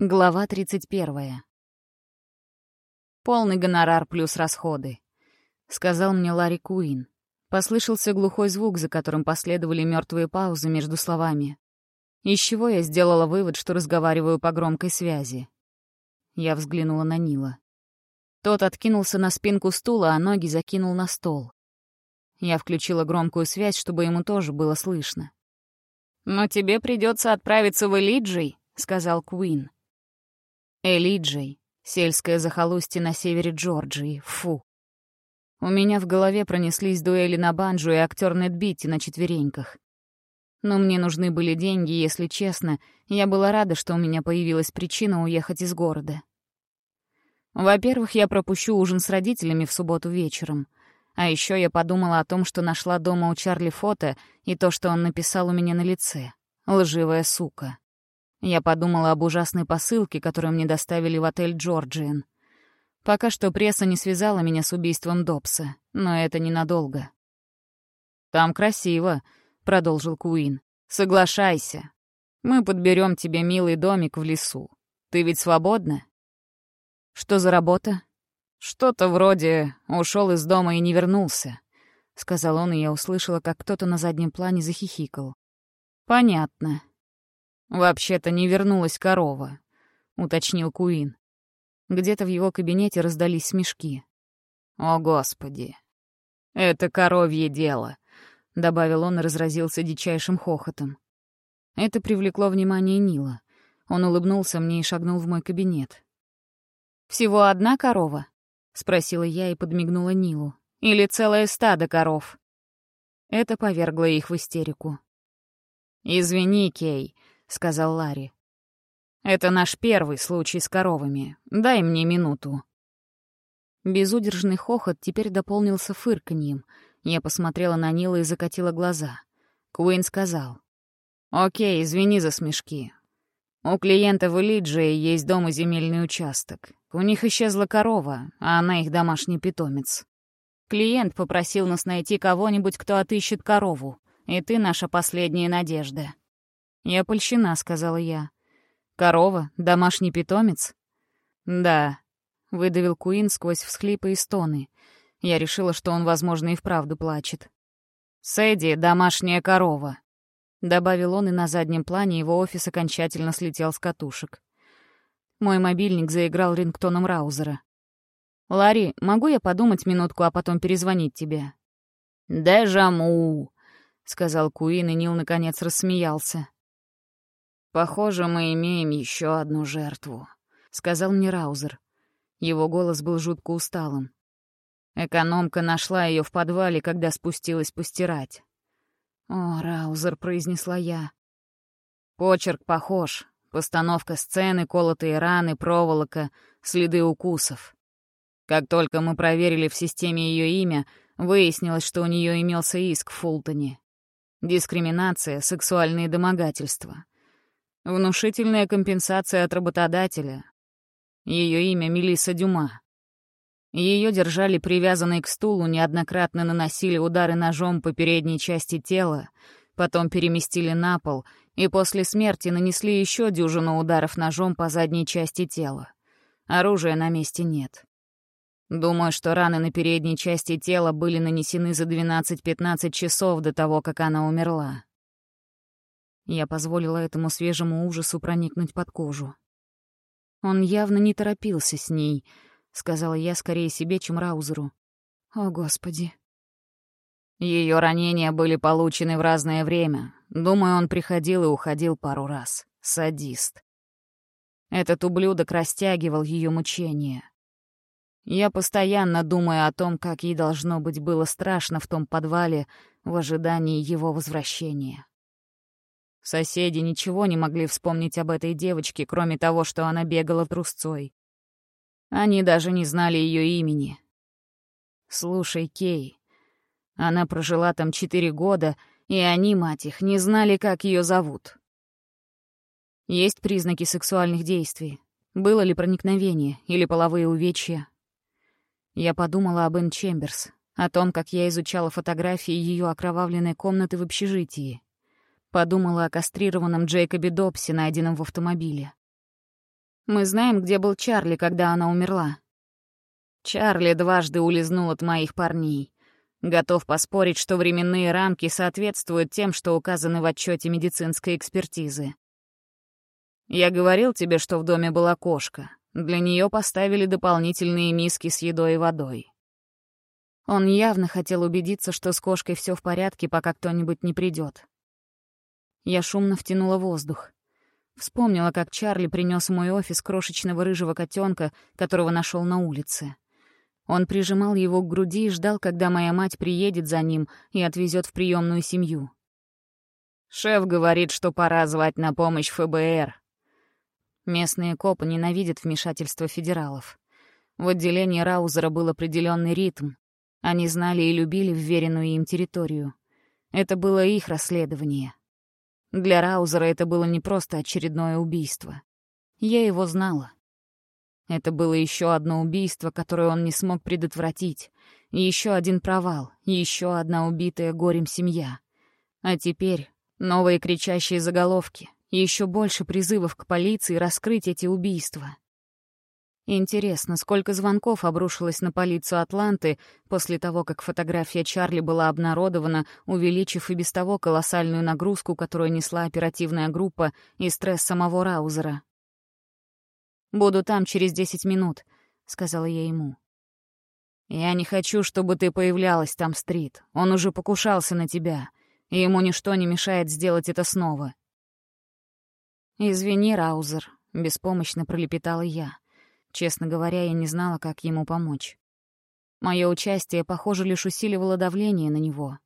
Глава 31. «Полный гонорар плюс расходы», — сказал мне Ларри Куин. Послышался глухой звук, за которым последовали мертвые паузы между словами. Из чего я сделала вывод, что разговариваю по громкой связи. Я взглянула на Нила. Тот откинулся на спинку стула, а ноги закинул на стол. Я включила громкую связь, чтобы ему тоже было слышно. «Но тебе придется отправиться в Элиджей», — сказал Куин. Элиджей, сельское захолустье на севере Джорджии, фу. У меня в голове пронеслись дуэли на банджо и актер Нед на четвереньках. Но мне нужны были деньги, если честно, я была рада, что у меня появилась причина уехать из города. Во-первых, я пропущу ужин с родителями в субботу вечером. А еще я подумала о том, что нашла дома у Чарли фото и то, что он написал у меня на лице. Лживая сука. Я подумала об ужасной посылке, которую мне доставили в отель «Джорджиан». Пока что пресса не связала меня с убийством Добса, но это ненадолго. «Там красиво», — продолжил Куин. «Соглашайся. Мы подберем тебе милый домик в лесу. Ты ведь свободна?» «Что за работа?» «Что-то вроде ушел из дома и не вернулся», — сказал он, и я услышала, как кто-то на заднем плане захихикал. «Понятно. «Вообще-то не вернулась корова», — уточнил Куин. Где-то в его кабинете раздались смешки. «О, Господи! Это коровье дело», — добавил он и разразился дичайшим хохотом. Это привлекло внимание Нила. Он улыбнулся мне и шагнул в мой кабинет. «Всего одна корова?» — спросила я и подмигнула Нилу. «Или целое стадо коров?» Это повергло их в истерику. «Извини, Кей», — сказал Ларри. «Это наш первый случай с коровами. Дай мне минуту». Безудержный хохот теперь дополнился фырканьем. Я посмотрела на Нила и закатила глаза. Куин сказал. «Окей, извини за смешки. У клиента в Элиджии есть дом и земельный участок. У них исчезла корова, а она их домашний питомец. Клиент попросил нас найти кого-нибудь, кто отыщет корову, и ты наша последняя надежда. «Я польщена», — сказала я. «Корова? Домашний питомец?» «Да», — выдавил Куин сквозь всхлипы и стоны. Я решила, что он, возможно, и вправду плачет. «Сэдди — домашняя корова», — добавил он, и на заднем плане его офис окончательно слетел с катушек. Мой мобильник заиграл рингтоном Раузера. «Ларри, могу я подумать минутку, а потом перезвонить тебе?» «Дежаму», — сказал Куин, и Нил наконец рассмеялся. «Похоже, мы имеем еще одну жертву», — сказал мне Раузер. Его голос был жутко усталым. Экономка нашла ее в подвале, когда спустилась постирать. «О, Раузер», — произнесла я. Почерк похож. Постановка сцены, колотые раны, проволока, следы укусов. Как только мы проверили в системе ее имя, выяснилось, что у нее имелся иск в Фултоне. Дискриминация, сексуальные домогательства. Внушительная компенсация от работодателя. Ее имя Мелисса Дюма. Ее держали привязанной к стулу, неоднократно наносили удары ножом по передней части тела, потом переместили на пол и после смерти нанесли еще дюжину ударов ножом по задней части тела. Оружия на месте нет. Думаю, что раны на передней части тела были нанесены за 12-15 часов до того, как она умерла. Я позволила этому свежему ужасу проникнуть под кожу. Он явно не торопился с ней, сказала я скорее себе, чем Раузеру. О, Господи. Ее ранения были получены в разное время. Думаю, он приходил и уходил пару раз. Садист. Этот ублюдок растягивал ее мучения. Я постоянно думаю о том, как ей должно быть было страшно в том подвале в ожидании его возвращения. Соседи ничего не могли вспомнить об этой девочке, кроме того, что она бегала трусцой. Они даже не знали ее имени. Слушай, Кей, она прожила там четыре года, и они, мать их, не знали, как ее зовут. Есть признаки сексуальных действий. Было ли проникновение или половые увечья? Я подумала об Энн Чемберс, о том, как я изучала фотографии ее окровавленной комнаты в общежитии. Подумала о кастрированном Джейкобе Добсе, найденном в автомобиле. Мы знаем, где был Чарли, когда она умерла. Чарли дважды улизнул от моих парней. Готов поспорить, что временные рамки соответствуют тем, что указаны в отчете медицинской экспертизы. Я говорил тебе, что в доме была кошка. Для нее поставили дополнительные миски с едой и водой. Он явно хотел убедиться, что с кошкой все в порядке, пока кто-нибудь не придет. Я шумно втянула воздух. Вспомнила, как Чарли принес в мой офис крошечного рыжего котенка, которого нашел на улице. Он прижимал его к груди и ждал, когда моя мать приедет за ним и отвезет в приемную семью. Шеф говорит, что пора звать на помощь ФБР. Местные копы ненавидят вмешательство федералов. В отделении Раузера был определенный ритм. Они знали и любили вверенную им территорию. Это было их расследование. Для Раузера это было не просто очередное убийство. Я его знала. Это было еще одно убийство, которое он не смог предотвратить. еще один провал, еще одна убитая горем семья. А теперь новые кричащие заголовки, еще больше призывов к полиции раскрыть эти убийства. Интересно, сколько звонков обрушилось на полицию Атланты после того, как фотография Чарли была обнародована, увеличив и без того колоссальную нагрузку, которую несла оперативная группа и стресс самого Раузера. «Буду там через десять минут», — сказала я ему. «Я не хочу, чтобы ты появлялась там, Стрит. Он уже покушался на тебя, и ему ничто не мешает сделать это снова». «Извини, Раузер», — беспомощно пролепетала я. Честно говоря, я не знала, как ему помочь. Мое участие, похоже, лишь усиливало давление на него.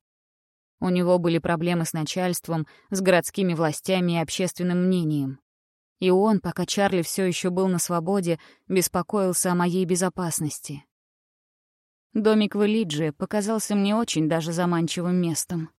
У него были проблемы с начальством, с городскими властями и общественным мнением. И он, пока Чарли все еще был на свободе, беспокоился о моей безопасности. Домик в Элидже показался мне очень даже заманчивым местом.